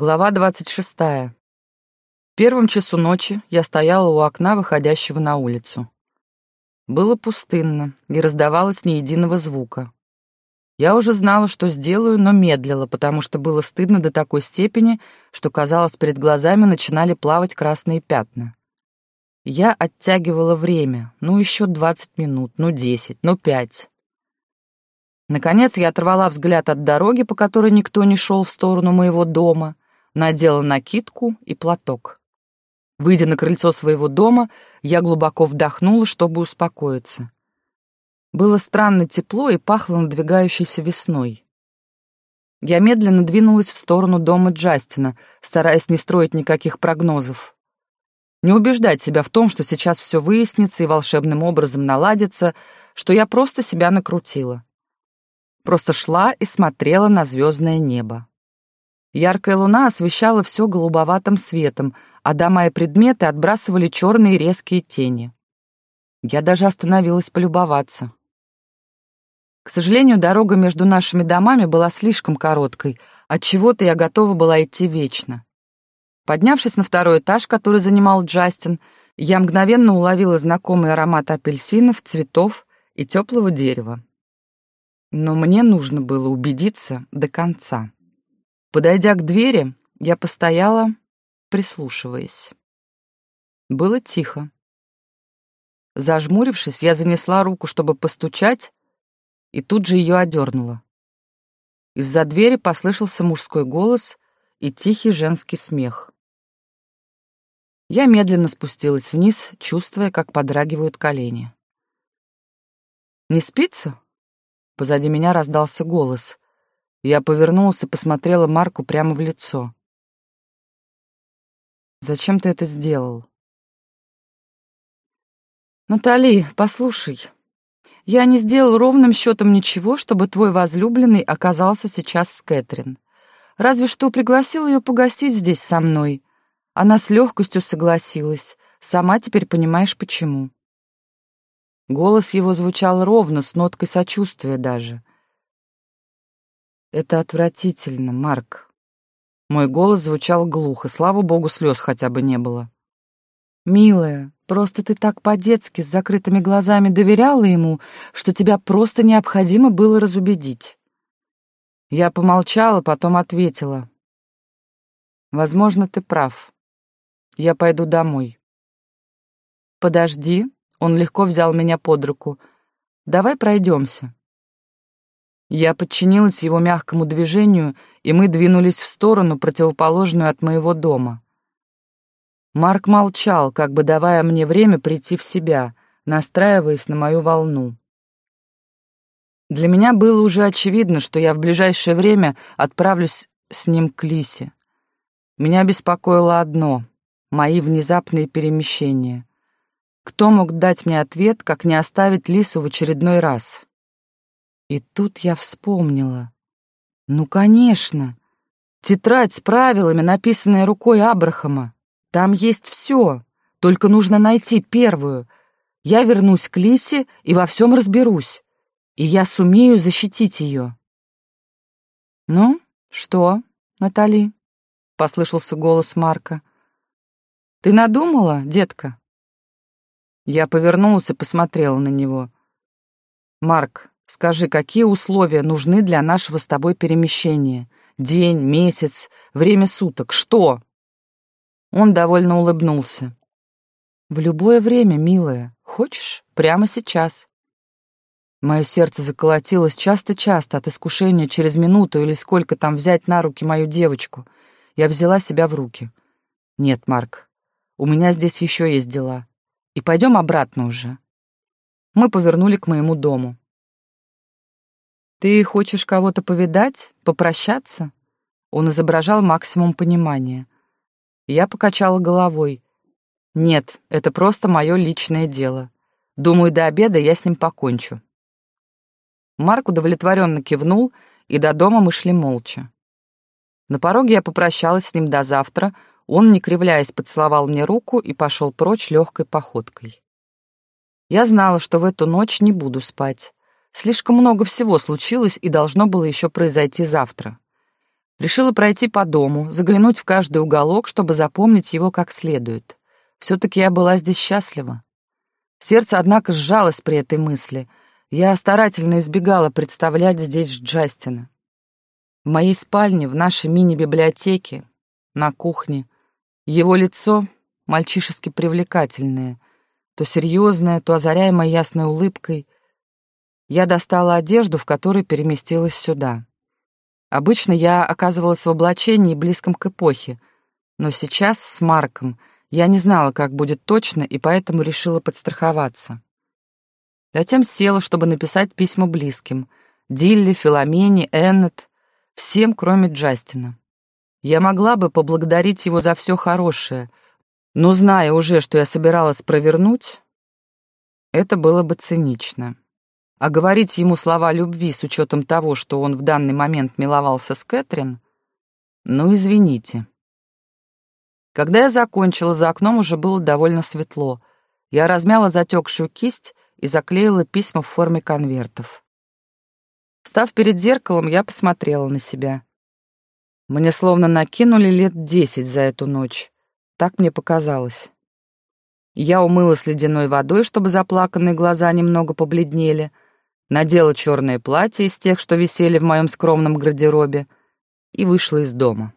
Глава двадцать шестая. В первом часу ночи я стояла у окна, выходящего на улицу. Было пустынно, не раздавалось ни единого звука. Я уже знала, что сделаю, но медлила, потому что было стыдно до такой степени, что, казалось, перед глазами начинали плавать красные пятна. Я оттягивала время, ну еще двадцать минут, ну десять, ну пять. Наконец я оторвала взгляд от дороги, по которой никто не шел в сторону моего дома, надела накидку и платок. Выйдя на крыльцо своего дома, я глубоко вдохнула, чтобы успокоиться. Было странно тепло и пахло надвигающейся весной. Я медленно двинулась в сторону дома Джастина, стараясь не строить никаких прогнозов. Не убеждать себя в том, что сейчас все выяснится и волшебным образом наладится, что я просто себя накрутила. Просто шла и смотрела на звездное небо. Яркая луна освещала все голубоватым светом, а дома и предметы отбрасывали черные резкие тени. Я даже остановилась полюбоваться. К сожалению, дорога между нашими домами была слишком короткой, от чего-то я готова была идти вечно. Поднявшись на второй этаж, который занимал Джастин, я мгновенно уловила знакомый аромат апельсинов, цветов и теплого дерева. Но мне нужно было убедиться до конца. Подойдя к двери, я постояла, прислушиваясь. Было тихо. Зажмурившись, я занесла руку, чтобы постучать, и тут же ее одернула. Из-за двери послышался мужской голос и тихий женский смех. Я медленно спустилась вниз, чувствуя, как подрагивают колени. «Не спится?» Позади меня раздался голос. Я повернулась и посмотрела Марку прямо в лицо. «Зачем ты это сделал?» «Натали, послушай, я не сделал ровным счетом ничего, чтобы твой возлюбленный оказался сейчас с Кэтрин. Разве что пригласил ее погостить здесь со мной. Она с легкостью согласилась. Сама теперь понимаешь, почему». Голос его звучал ровно, с ноткой сочувствия даже. Это отвратительно, Марк. Мой голос звучал глухо, слава богу, слез хотя бы не было. Милая, просто ты так по-детски с закрытыми глазами доверяла ему, что тебя просто необходимо было разубедить. Я помолчала, потом ответила. Возможно, ты прав. Я пойду домой. Подожди, он легко взял меня под руку. Давай пройдемся. Я подчинилась его мягкому движению, и мы двинулись в сторону, противоположную от моего дома. Марк молчал, как бы давая мне время прийти в себя, настраиваясь на мою волну. Для меня было уже очевидно, что я в ближайшее время отправлюсь с ним к Лисе. Меня беспокоило одно — мои внезапные перемещения. Кто мог дать мне ответ, как не оставить Лису в очередной раз? И тут я вспомнила. Ну, конечно. Тетрадь с правилами, написанная рукой Абрахама. Там есть все. Только нужно найти первую. Я вернусь к Лисе и во всем разберусь. И я сумею защитить ее. «Ну, что, Натали?» — послышался голос Марка. «Ты надумала, детка?» Я повернулась и посмотрела на него. «Марк, Скажи, какие условия нужны для нашего с тобой перемещения? День, месяц, время суток, что?» Он довольно улыбнулся. «В любое время, милая. Хочешь? Прямо сейчас». Мое сердце заколотилось часто-часто от искушения через минуту или сколько там взять на руки мою девочку. Я взяла себя в руки. «Нет, Марк, у меня здесь еще есть дела. И пойдем обратно уже». Мы повернули к моему дому. «Ты хочешь кого-то повидать? Попрощаться?» Он изображал максимум понимания. Я покачала головой. «Нет, это просто мое личное дело. Думаю, до обеда я с ним покончу». Марк удовлетворенно кивнул, и до дома мы шли молча. На пороге я попрощалась с ним до завтра, он, не кривляясь, поцеловал мне руку и пошел прочь легкой походкой. Я знала, что в эту ночь не буду спать. Слишком много всего случилось и должно было еще произойти завтра. Решила пройти по дому, заглянуть в каждый уголок, чтобы запомнить его как следует. Все-таки я была здесь счастлива. Сердце, однако, сжалось при этой мысли. Я старательно избегала представлять здесь Джастина. В моей спальне, в нашей мини-библиотеке, на кухне. Его лицо мальчишески привлекательное, то серьезное, то озаряемое ясной улыбкой. Я достала одежду, в которой переместилась сюда. Обычно я оказывалась в облачении, близком к эпохе, но сейчас с Марком — я не знала, как будет точно, и поэтому решила подстраховаться. Затем села, чтобы написать письма близким. Дилли, Филомене, Эннет, всем, кроме Джастина. Я могла бы поблагодарить его за все хорошее, но, зная уже, что я собиралась провернуть, это было бы цинично. А говорить ему слова любви с учетом того, что он в данный момент миловался с Кэтрин, ну, извините. Когда я закончила, за окном уже было довольно светло. Я размяла затекшую кисть и заклеила письма в форме конвертов. Став перед зеркалом, я посмотрела на себя. Мне словно накинули лет десять за эту ночь. Так мне показалось. Я умылась ледяной водой, чтобы заплаканные глаза немного побледнели, надела черное платье из тех, что висели в моем скромном гардеробе, и вышла из дома.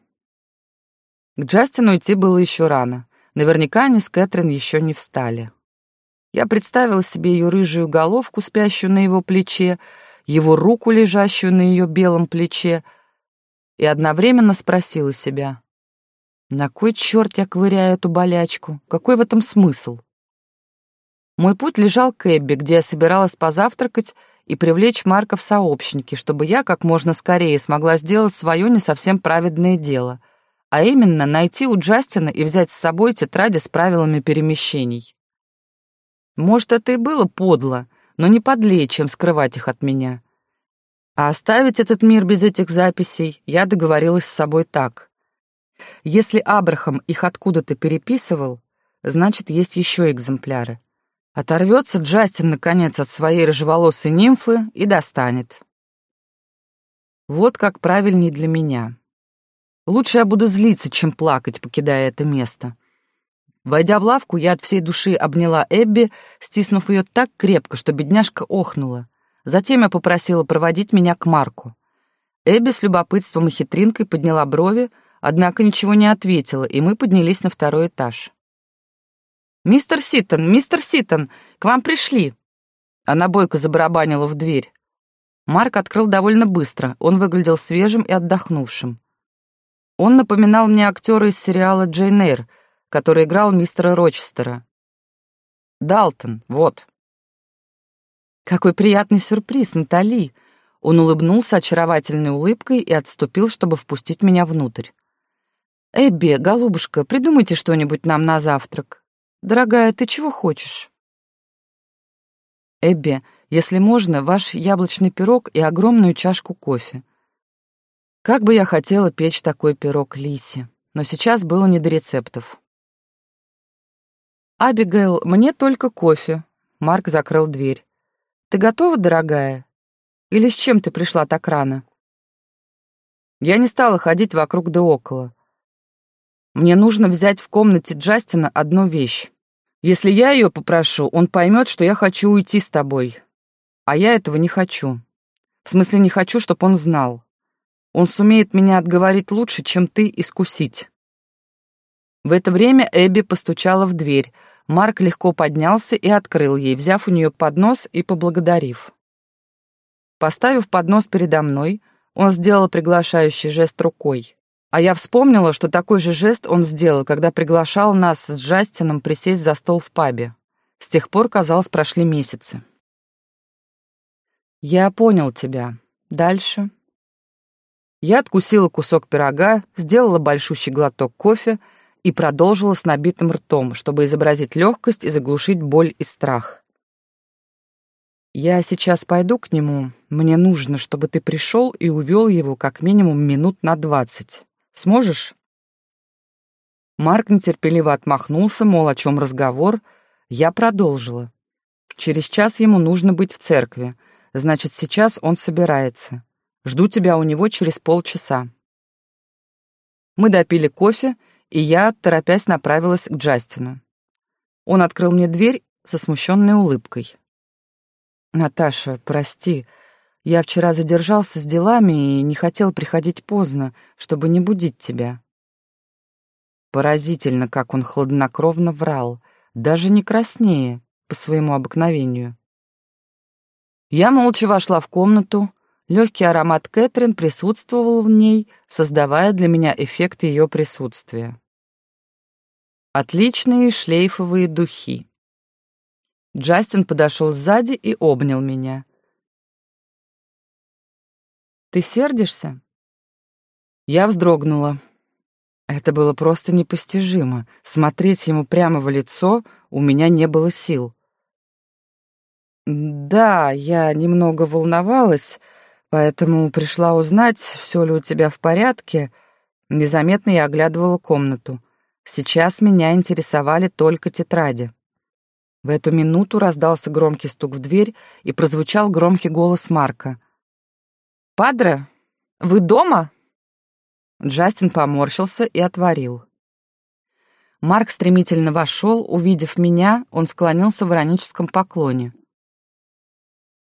К Джастину идти было еще рано. Наверняка они с Кэтрин еще не встали. Я представила себе ее рыжую головку, спящую на его плече, его руку, лежащую на ее белом плече, и одновременно спросила себя, на кой черт я ковыряю эту болячку? Какой в этом смысл? Мой путь лежал к Эбби, где я собиралась позавтракать и привлечь Марка в сообщники, чтобы я как можно скорее смогла сделать свое не совсем праведное дело — а именно найти у Джастина и взять с собой тетради с правилами перемещений. Может, это и было подло, но не подлее, чем скрывать их от меня. А оставить этот мир без этих записей я договорилась с собой так. Если Абрахам их откуда-то переписывал, значит, есть еще экземпляры. Оторвется Джастин, наконец, от своей рыжеволосой нимфы и достанет. Вот как правильней для меня. Лучше я буду злиться, чем плакать, покидая это место. Войдя в лавку, я от всей души обняла Эбби, стиснув ее так крепко, что бедняжка охнула. Затем я попросила проводить меня к Марку. Эбби с любопытством и хитринкой подняла брови, однако ничего не ответила, и мы поднялись на второй этаж. «Мистер Ситтон, мистер Ситтон, к вам пришли!» Она бойко забарабанила в дверь. Марк открыл довольно быстро, он выглядел свежим и отдохнувшим. Он напоминал мне актера из сериала «Джейн Эйр», который играл мистера Рочестера. «Далтон, вот». «Какой приятный сюрприз, Натали!» Он улыбнулся очаровательной улыбкой и отступил, чтобы впустить меня внутрь. «Эбби, голубушка, придумайте что-нибудь нам на завтрак. Дорогая, ты чего хочешь?» «Эбби, если можно, ваш яблочный пирог и огромную чашку кофе. Как бы я хотела печь такой пирог Лисе, но сейчас было не до рецептов. «Абигейл, мне только кофе». Марк закрыл дверь. «Ты готова, дорогая? Или с чем ты пришла так рано?» Я не стала ходить вокруг да около. Мне нужно взять в комнате Джастина одну вещь. Если я ее попрошу, он поймет, что я хочу уйти с тобой. А я этого не хочу. В смысле, не хочу, чтобы он знал. Он сумеет меня отговорить лучше, чем ты искусить». В это время Эбби постучала в дверь. Марк легко поднялся и открыл ей, взяв у нее поднос и поблагодарив. Поставив поднос передо мной, он сделал приглашающий жест рукой. А я вспомнила, что такой же жест он сделал, когда приглашал нас с Джастином присесть за стол в пабе. С тех пор, казалось, прошли месяцы. «Я понял тебя. Дальше?» Я откусила кусок пирога, сделала большущий глоток кофе и продолжила с набитым ртом, чтобы изобразить легкость и заглушить боль и страх. «Я сейчас пойду к нему. Мне нужно, чтобы ты пришел и увел его как минимум минут на двадцать. Сможешь?» Марк нетерпеливо отмахнулся, мол, о чем разговор. Я продолжила. «Через час ему нужно быть в церкви. Значит, сейчас он собирается. Жду тебя у него через полчаса. Мы допили кофе, и я, торопясь, направилась к Джастину. Он открыл мне дверь со смущенной улыбкой. «Наташа, прости, я вчера задержался с делами и не хотел приходить поздно, чтобы не будить тебя». Поразительно, как он хладнокровно врал, даже не краснее, по своему обыкновению. Я молча вошла в комнату, легкий аромат Кэтрин присутствовал в ней, создавая для меня эффект ее присутствия. Отличные шлейфовые духи. Джастин подошел сзади и обнял меня. «Ты сердишься?» Я вздрогнула. Это было просто непостижимо. Смотреть ему прямо в лицо у меня не было сил. «Да, я немного волновалась, поэтому пришла узнать, все ли у тебя в порядке». Незаметно я оглядывала комнату. Сейчас меня интересовали только тетради. В эту минуту раздался громкий стук в дверь и прозвучал громкий голос Марка. «Падре, вы дома?» Джастин поморщился и отворил. Марк стремительно вошел, увидев меня, он склонился в ироническом поклоне.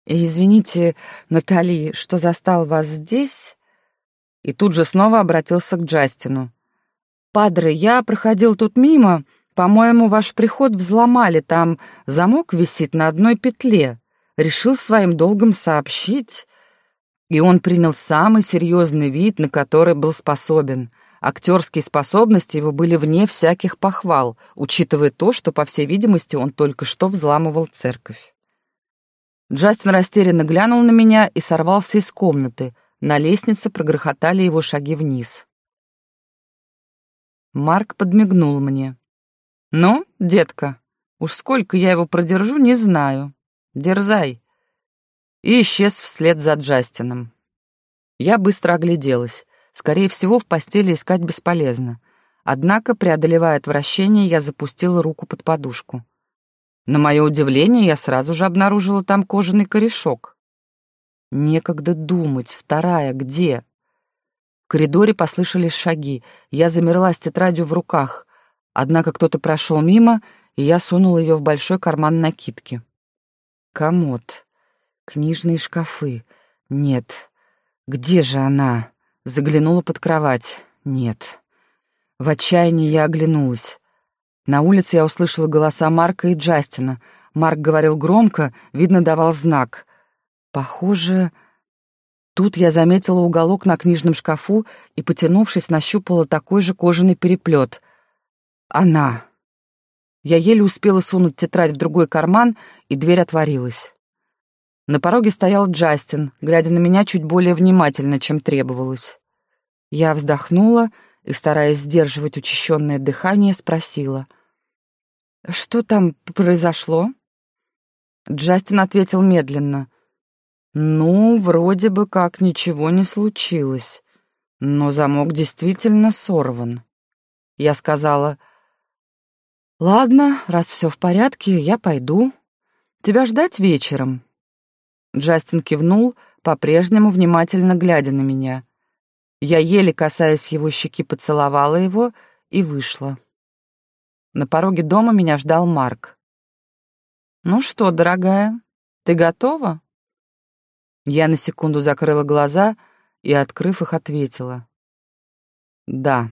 «Извините, Натали, что застал вас здесь?» И тут же снова обратился к Джастину. «Падре, я проходил тут мимо. По-моему, ваш приход взломали. Там замок висит на одной петле. Решил своим долгом сообщить». И он принял самый серьезный вид, на который был способен. Актерские способности его были вне всяких похвал, учитывая то, что, по всей видимости, он только что взламывал церковь. Джастин растерянно глянул на меня и сорвался из комнаты. На лестнице прогрохотали его шаги вниз. Марк подмигнул мне. «Ну, детка, уж сколько я его продержу, не знаю. Дерзай». И исчез вслед за Джастином. Я быстро огляделась. Скорее всего, в постели искать бесполезно. Однако, преодолевая отвращение, я запустила руку под подушку. На мое удивление, я сразу же обнаружила там кожаный корешок. Некогда думать, вторая где? В коридоре послышались шаги. Я замерла с тетрадью в руках. Однако кто-то прошел мимо, и я сунула ее в большой карман накидки. Комод. Книжные шкафы. Нет. Где же она? Заглянула под кровать. Нет. В отчаянии я оглянулась. На улице я услышала голоса Марка и Джастина. Марк говорил громко, видно, давал знак. Похоже, Тут я заметила уголок на книжном шкафу и, потянувшись, нащупала такой же кожаный переплет. Она. Я еле успела сунуть тетрадь в другой карман, и дверь отворилась. На пороге стоял Джастин, глядя на меня чуть более внимательно, чем требовалось. Я вздохнула и, стараясь сдерживать учащенное дыхание, спросила. «Что там произошло?» Джастин ответил медленно — ну, вроде бы как ничего не случилось, но замок действительно сорван. Я сказала, «Ладно, раз все в порядке, я пойду. Тебя ждать вечером?» Джастин кивнул, по-прежнему внимательно глядя на меня. Я, еле касаясь его щеки, поцеловала его и вышла. На пороге дома меня ждал Марк. «Ну что, дорогая, ты готова?» Я на секунду закрыла глаза и, открыв их, ответила. «Да».